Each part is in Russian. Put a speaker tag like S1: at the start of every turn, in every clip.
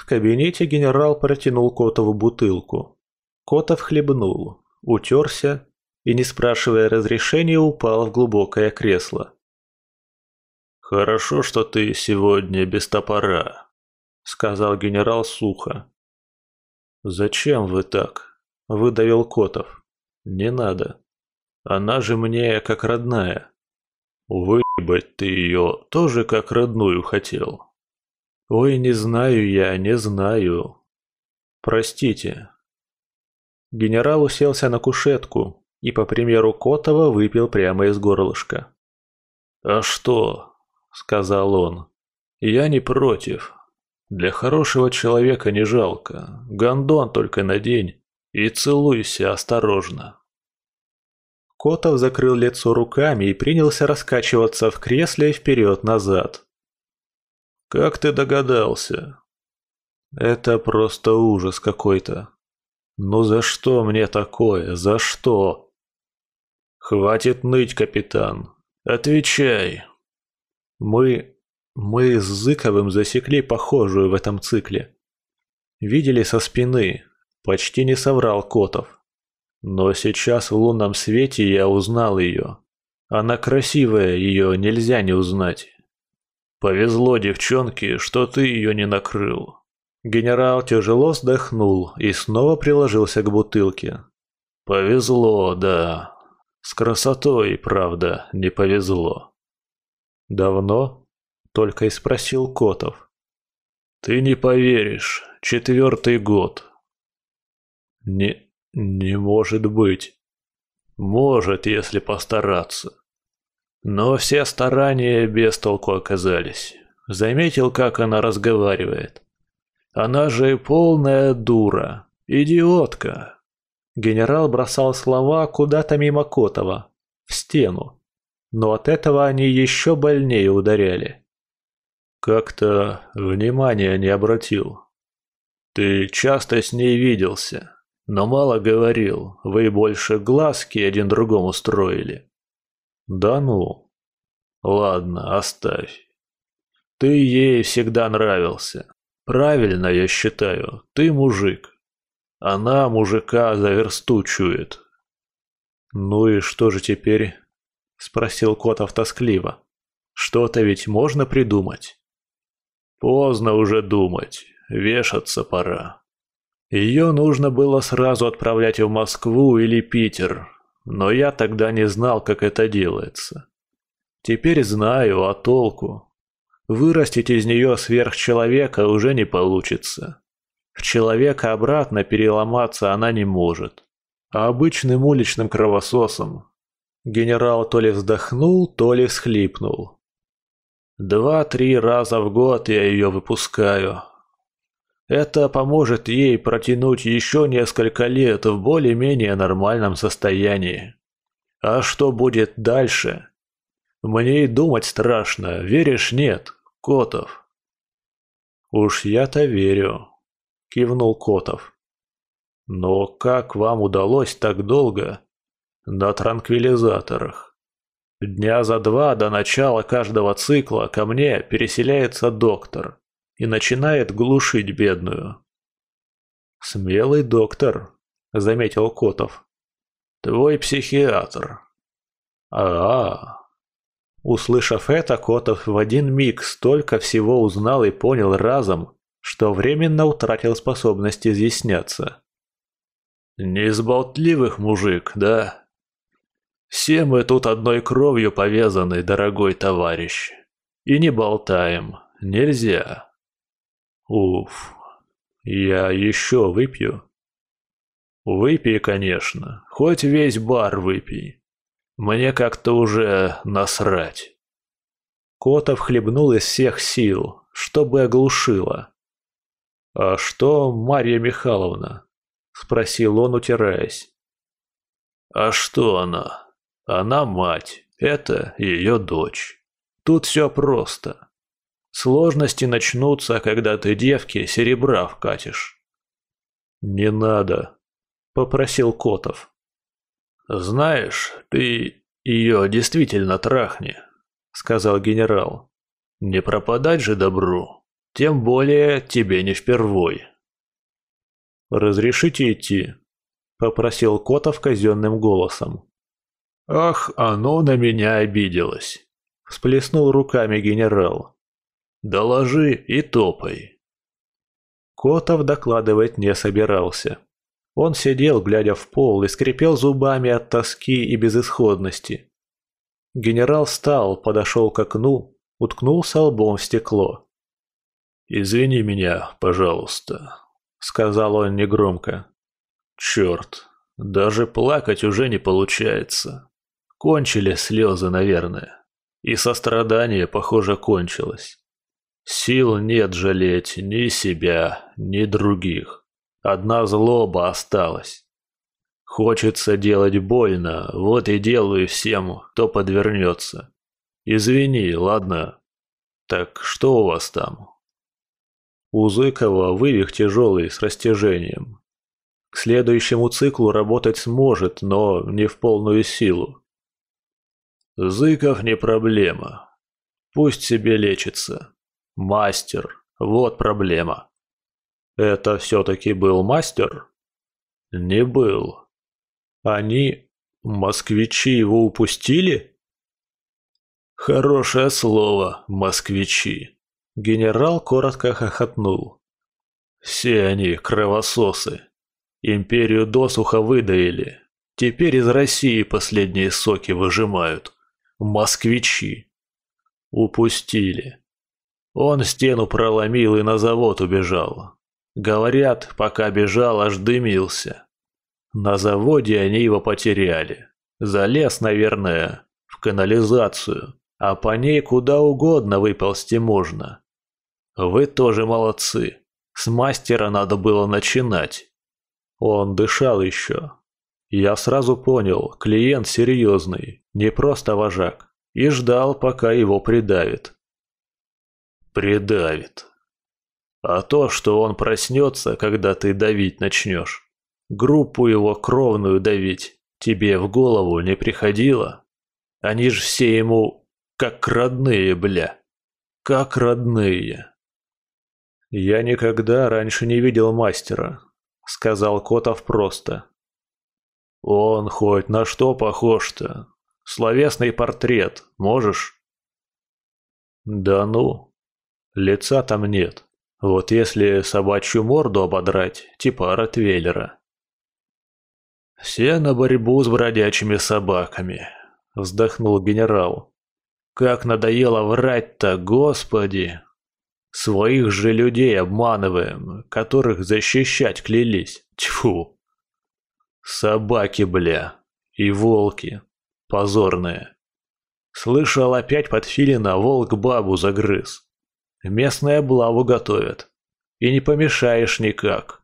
S1: В кабинете генерал протянул Котову бутылку. Котов хлебнул, утерся и, не спрашивая разрешения, упал в глубокое кресло.
S2: «Хорошо, что ты сегодня без топора», — сказал генерал сухо.
S1: «Зачем вы так?» — выдавил Котов. «Не надо. Она же мне как родная».
S2: «Выебать ты ее тоже как родную хотел?»
S1: «Ой, не знаю я, не знаю. Простите». Генерал уселся на кушетку и, по примеру Котова, выпил прямо из горлышка.
S2: «А что?» — сказал он. «Я не против. Для хорошего человека не жалко. Гондон только надень и целуйся осторожно».
S1: Котов закрыл лицо руками и принялся раскачиваться в кресле вперед-назад.
S2: «Как ты догадался?»
S1: «Это просто ужас какой-то. Ну за что мне такое? За что?»
S2: «Хватит ныть, капитан. Отвечай!»
S1: Мы... мы с Зыковым засекли похожую в этом цикле. Видели со спины. Почти не соврал Котов. Но сейчас в лунном свете я узнал ее. Она красивая, ее нельзя не узнать.
S2: Повезло девчонке, что ты ее не накрыл.
S1: Генерал тяжело вздохнул и снова приложился к бутылке.
S2: Повезло, да. С красотой, правда, не повезло.
S1: Давно? Только и спросил Котов.
S2: Ты не поверишь, четвертый год.
S1: Не, не может быть.
S2: Может, если постараться. Но все старания без толку оказались. Заметил, как она разговаривает. Она же полная дура, идиотка.
S1: Генерал бросал слова куда-то мимо Котова, в стену. Но от этого они еще больнее ударяли.
S2: Как-то внимания не обратил. Ты часто с ней виделся, но мало говорил, вы больше глазки один другому строили.
S1: Да ну.
S2: Ладно, оставь. Ты ей всегда нравился. Правильно, я считаю, ты мужик. Она мужика за.
S1: Ну и что же теперь? Спросил Котов тоскливо. Что-то ведь можно придумать.
S2: Поздно уже думать, вешаться пора.
S1: Ее нужно было сразу отправлять в Москву или Питер, но я тогда не знал, как это делается. Теперь знаю, а толку? Вырастить из нее сверхчеловека уже не получится. В человека обратно переломаться она не может. А обычным уличным кровососом. Генерал то ли вздохнул, то ли всхлипнул. Два-три раза в год я ее выпускаю. Это поможет ей протянуть еще несколько лет в более-менее нормальном состоянии. А что будет дальше? Мне и думать страшно, веришь, нет, Котов? Уж я-то верю, кивнул Котов. Но как вам удалось так долго? На транквилизаторах. Дня за два до начала каждого цикла ко мне переселяется доктор и начинает глушить бедную. «Смелый доктор», — заметил Котов. «Твой психиатр». «А-а-а». Услышав это, Котов в один миг столько всего узнал и понял разом, что временно утратил способность изъясняться. «Не из болтливых мужик, да? Все мы тут одной кровью повязаны, дорогой товарищ. И не болтаем, нельзя». Уф, я еще выпью? Выпей, конечно, хоть весь бар выпей. Мне как-то уже насрать. Котов хлебнул из всех сил, чтобы оглушило. «А что Марья Михайловна?» – спросил он, утираясь. «А что она? Она мать, это ее дочь. Тут все просто. Сложности начнутся, когда ты девке серебра вкатишь. Не надо, попросил Котов. Знаешь, ты ее действительно трахни, сказал генерал. Не пропадать же добру.
S2: Тем более тебе не впервой.
S1: «Разрешите идти?» – попросил Котов казенным голосом.
S2: «Ах, оно на меня обиделось!» – всплеснул руками генерал. «Доложи и топай!»
S1: Котов докладывать не собирался. Он сидел, глядя в пол, и скрипел зубами от тоски и безысходности. Генерал встал, подошел к окну, уткнулся лбом в стекло.
S2: «Извини меня, пожалуйста», — сказал он негромко. «Черт, даже плакать уже не получается. Кончили слезы, наверное. И сострадание, похоже, кончилось. Сил нет жалеть ни себя, ни других. Одна злоба осталась. Хочется делать больно, вот и делаю всем, кто подвернется. Извини, ладно? Так что у вас там?
S1: У Зыкова вывих тяжелый с растяжением. К следующему циклу работать сможет, но не в полную силу.
S2: Зыков не проблема. Пусть себе лечится. Мастер, вот проблема.
S1: Это все-таки был мастер?
S2: Не был.
S1: Они, москвичи, его упустили?
S2: Хорошее слово, москвичи.
S1: Генерал коротко хохотнул.
S2: Все они кровососы. Империю досуха выдаили. Теперь из России последние соки выжимают. Москвичи. Упустили. Он стену проломил и на завод убежал. Говорят, пока бежал, аж дымился. На заводе они его потеряли. Залез, наверное, в канализацию, а по ней куда угодно выползти можно. Вы тоже молодцы. С мастера надо было начинать.
S1: Он дышал еще. Я сразу понял, клиент серьезный, не просто вожак, и ждал, пока его придавит.
S2: Придавит. А то, что он проснется, когда ты давить начнешь, группу его кровную давить, тебе в голову не приходило? Они же все ему как родные, бля. Как родные.
S1: Я никогда раньше не видел мастера, сказал Котов просто.
S2: Он хоть на что похож-то? Словесный портрет, можешь?
S1: Да ну, лица там нет. Вот если собачью морду ободрать, типа Ротвейлера.
S2: «Все на борьбу с бродячими собаками», — вздохнул генерал. «Как надоело врать-то, господи! Своих же людей обманываем, которых защищать клялись. Тьфу! Собаки, бля, и волки. Позорные. Слышал, опять под филина волк бабу загрыз. Местные облаву готовят. И не помешаешь никак.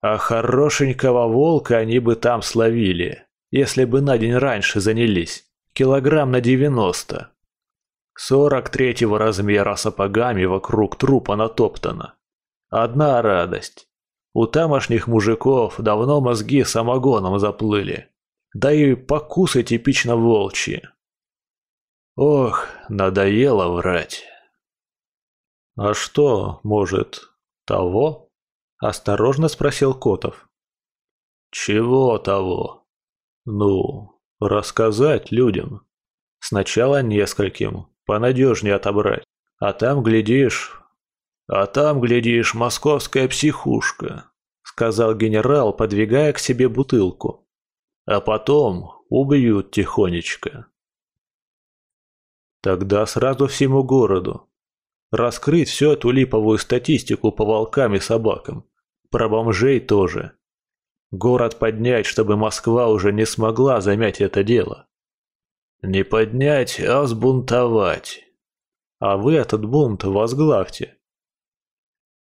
S2: А хорошенького волка они бы там словили, если бы на день раньше занялись. Килограмм на девяносто. Сорок третьего размера сапогами вокруг трупа натоптано. Одна радость. У тамошних мужиков давно мозги самогоном заплыли. Да и покусы типично волчьи. Ох, надоело врать.
S1: «А что, может, того?» – осторожно спросил Котов.
S2: «Чего того?»
S1: «Ну, рассказать людям. Сначала нескольким, понадежнее отобрать. А там, глядишь...»
S2: «А там, глядишь, московская психушка», – сказал генерал, подвигая к себе бутылку. «А потом убьют тихонечко».
S1: «Тогда сразу всему городу», Раскрыть всю эту липовую статистику по волкам и собакам. Про бомжей тоже. Город поднять, чтобы Москва уже не смогла замять это дело.
S2: Не поднять, а взбунтовать.
S1: А вы этот бунт возглавьте.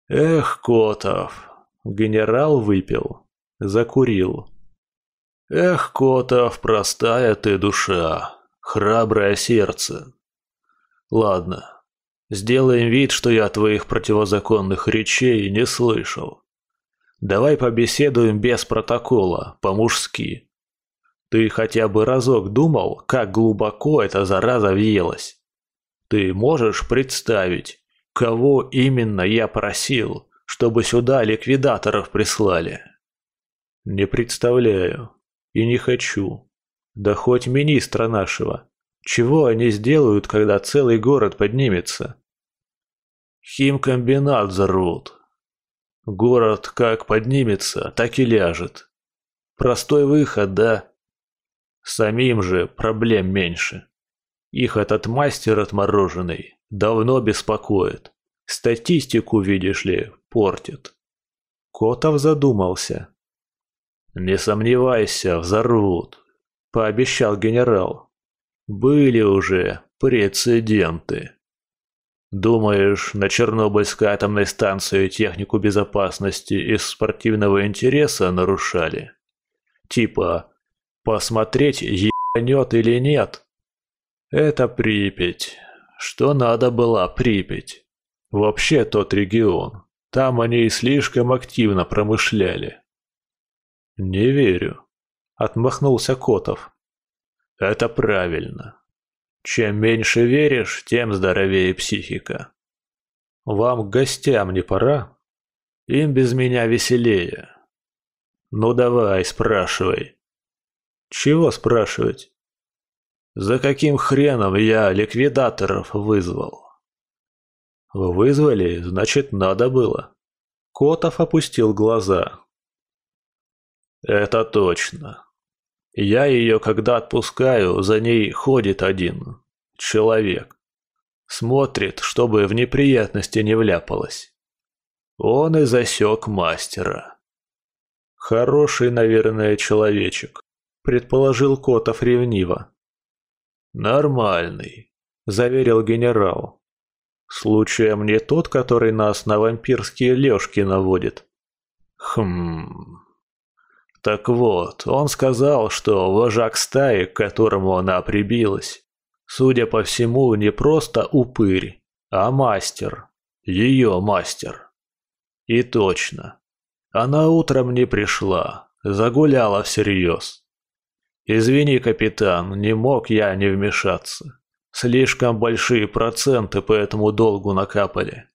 S2: Эх, Котов. Генерал выпил. Закурил. Эх, Котов, простая ты душа. Храброе сердце. Ладно, Сделаем вид, что я твоих противозаконных речей не слышал. Давай побеседуем без протокола, по-мужски. Ты хотя бы разок думал, как глубоко эта зараза въелась? Ты можешь представить,
S1: Кого именно я просил, чтобы сюда ликвидаторов прислали? Не представляю. И не хочу. Да хоть министра нашего. Чего они сделают, когда целый город поднимется? Химкомбинат взорвут. Город как поднимется, так и ляжет. Простой выход, да? Самим же проблем меньше. Их этот мастер отмороженный давно беспокоит. Статистику, видишь ли, портит. Котов задумался. «Не сомневайся, взорвут», – пообещал генерал. «Были уже прецеденты». «Думаешь, на Чернобыльской атомной станции технику безопасности из спортивного интереса нарушали? Типа, посмотреть, ебанет или нет?» «Это Припять. Что надо было Припять. Вообще тот регион. Там они и слишком активно промышляли. «Не верю», — отмахнулся Котов. «Это правильно. Чем меньше веришь, тем здоровее психика. Вам к гостям не пора? Им без меня веселее. Ну давай, спрашивай». «Чего спрашивать?» «За каким хреном я ликвидаторов вызвал?» «Вызвали, значит, надо было». Котов опустил глаза. Это точно. Я ее, когда отпускаю, за ней ходит один человек. Смотрит, чтобы в неприятности не вляпалась. Он и засек мастера. Хороший, наверное, человечек, предположил Котов ревниво. Нормальный, заверил генерал. Случаем не тот, который нас на вампирские лёжки наводит. Хм... Так вот, он сказал, что вожак стаи, к которому она прибилась, судя по всему, не просто упырь, а мастер. Ее мастер. И точно. Она утром не пришла, загуляла всерьез. Извини, капитан, не мог я не вмешаться. Слишком большие проценты по этому долгу накапали.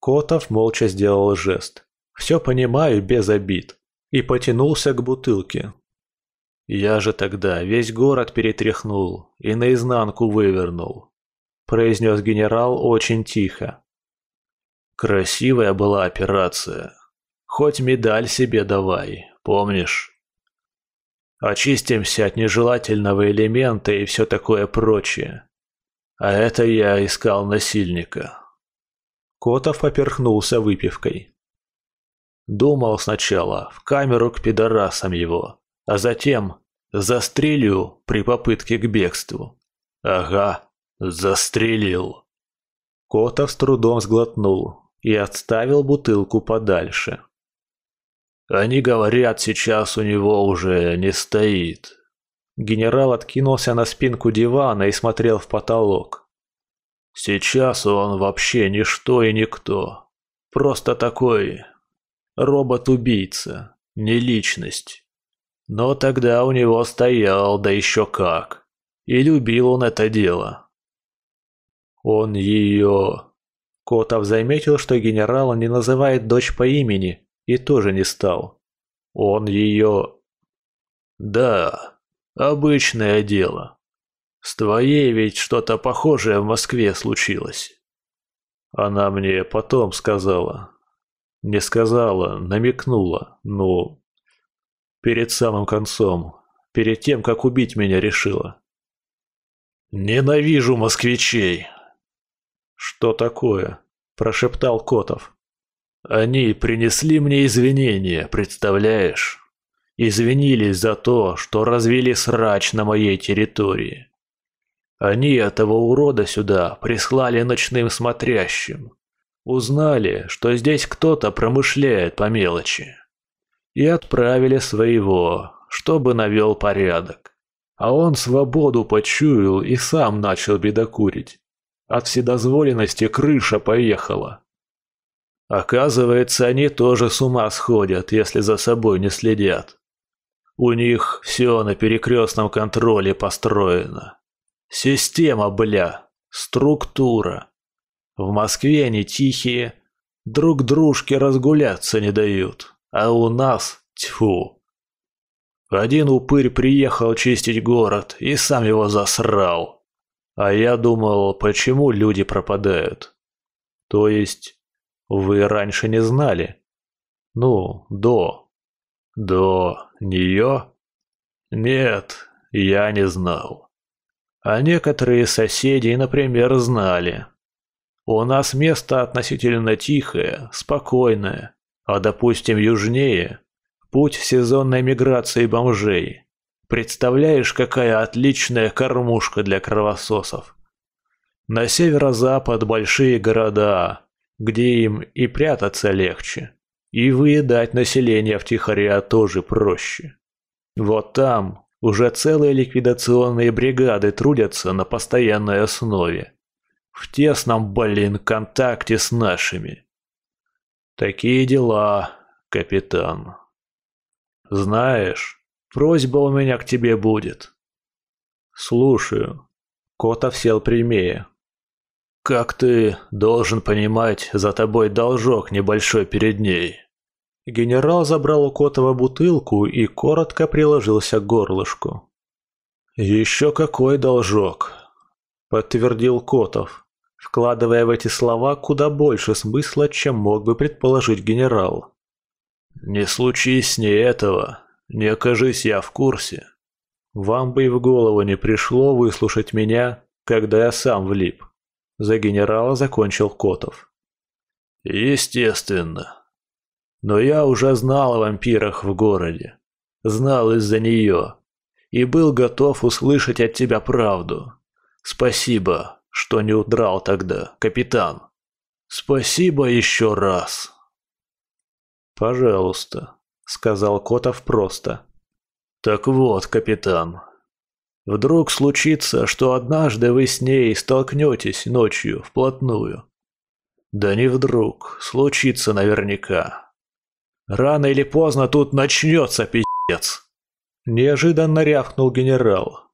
S1: Котов молча сделал жест. Все понимаю без обид и потянулся к бутылке. «Я же тогда весь город перетряхнул и наизнанку вывернул», – произнес генерал очень тихо. «Красивая была операция. Хоть медаль себе давай, помнишь?» Очистимся от нежелательного элемента и все такое прочее. А это я искал насильника. Котов поперхнулся выпивкой. Думал сначала в камеру к пидорасам его, а затем застрелю при попытке к бегству. Ага, застрелил. Котов с трудом сглотнул и отставил бутылку подальше. Они говорят, сейчас у него уже не стоит. Генерал откинулся на спинку дивана и смотрел в потолок. Сейчас он вообще ничто и никто. Просто такой Робот-убийца, не личность. Но тогда у него стоял, да еще как. И любил он это дело. Он ее... Котов заметил, что генерал не называет дочь по имени, и тоже не стал. Он ее... Да, обычное дело. С твоей ведь что-то похожее в Москве случилось. Она мне потом сказала, не сказала, намекнула, ну... Перед самым концом, перед тем, как убить меня решила. «Ненавижу москвичей!» «Что такое?» – прошептал Котов. «Они принесли мне извинения, представляешь? Извинились за то, что развели срач на моей территории. Они этого урода сюда прислали ночным смотрящим. Узнали, что здесь кто-то промышляет по мелочи. И отправили своего, чтобы навел порядок. А он свободу почуял и сам начал бедокурить. От вседозволенности крыша поехала. Оказывается, они тоже с ума сходят, если за собой не следят. У них все на перекрестном контроле построено. Система, бля, структура. В Москве они тихие, друг дружке разгуляться не дают, а у нас тьфу. Один упырь приехал чистить город и сам его засрал. А я думал, почему люди пропадают? То есть, вы раньше не знали? Ну, до. До нее? Нет, я не знал. А некоторые соседи, например, знали. У нас место относительно тихое, спокойное, а, допустим, южнее – путь сезонной миграции бомжей. Представляешь, какая отличная кормушка для кровососов. На северо-запад большие города, где им и прятаться легче, и выедать население втихаря тоже проще. Вот там уже целые ликвидационные бригады трудятся на постоянной основе. В тесном, блин, контакте с нашими. Такие дела, капитан. Знаешь, просьба у меня к тебе будет. Слушаю. Котов сел прямее. Как ты должен понимать, за тобой должок небольшой перед ней. Генерал забрал у Котова бутылку и коротко приложился к горлышку. «Еще какой должок!» – подтвердил Котов, вкладывая в эти слова куда больше смысла, чем мог бы предположить генерал. «Не случись ней этого, не окажись я в курсе. Вам бы и в голову не пришло выслушать меня, когда я сам влип». За генерала закончил Котов. «Естественно», но я уже знал о вампирах в городе. Знал из-за нее. И был готов услышать от тебя правду. Спасибо, что не удрал тогда, капитан. Спасибо еще раз. Пожалуйста, сказал Котов просто. Так вот, капитан. Вдруг случится, что однажды вы с ней столкнетесь ночью вплотную. Да не вдруг, случится наверняка. Рано или поздно тут начнется пиздец. Неожиданно рявкнул генерал.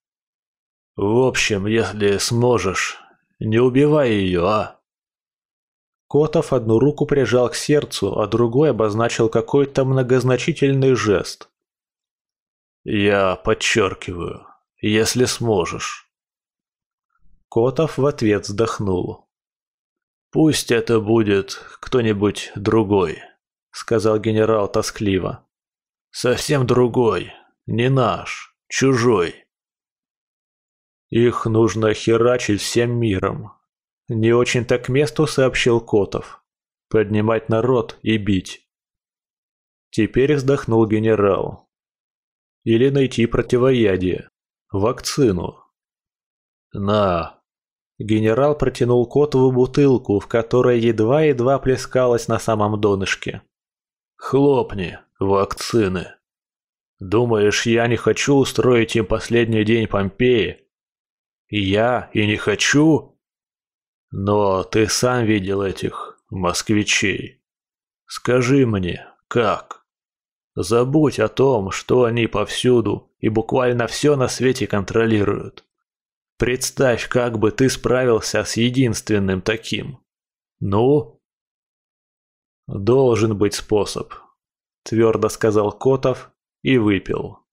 S1: В общем, если сможешь, не убивай ее, а? Котов одну руку прижал к сердцу, а другой обозначил какой-то многозначительный жест. «Я подчеркиваю, если сможешь». Котов в ответ вздохнул. «Пусть это будет кто-нибудь другой» сказал генерал тоскливо. Совсем другой, не наш, чужой. Их нужно херачить всем миром. Не очень-то к месту сообщил Котов. Поднимать народ и бить. Теперь вздохнул генерал. Или найти противоядие. Вакцину. На. Генерал протянул Котову бутылку, в которой едва-едва плескалась на самом донышке. Хлопни, вакцины. Думаешь, я не хочу устроить им последний день Помпеи? Я и не хочу? Но ты сам видел этих москвичей. Скажи мне, как? Забудь о том, что они повсюду и буквально все на свете контролируют. Представь, как бы ты справился с единственным таким. Ну, «Должен быть способ», – твердо сказал Котов и выпил.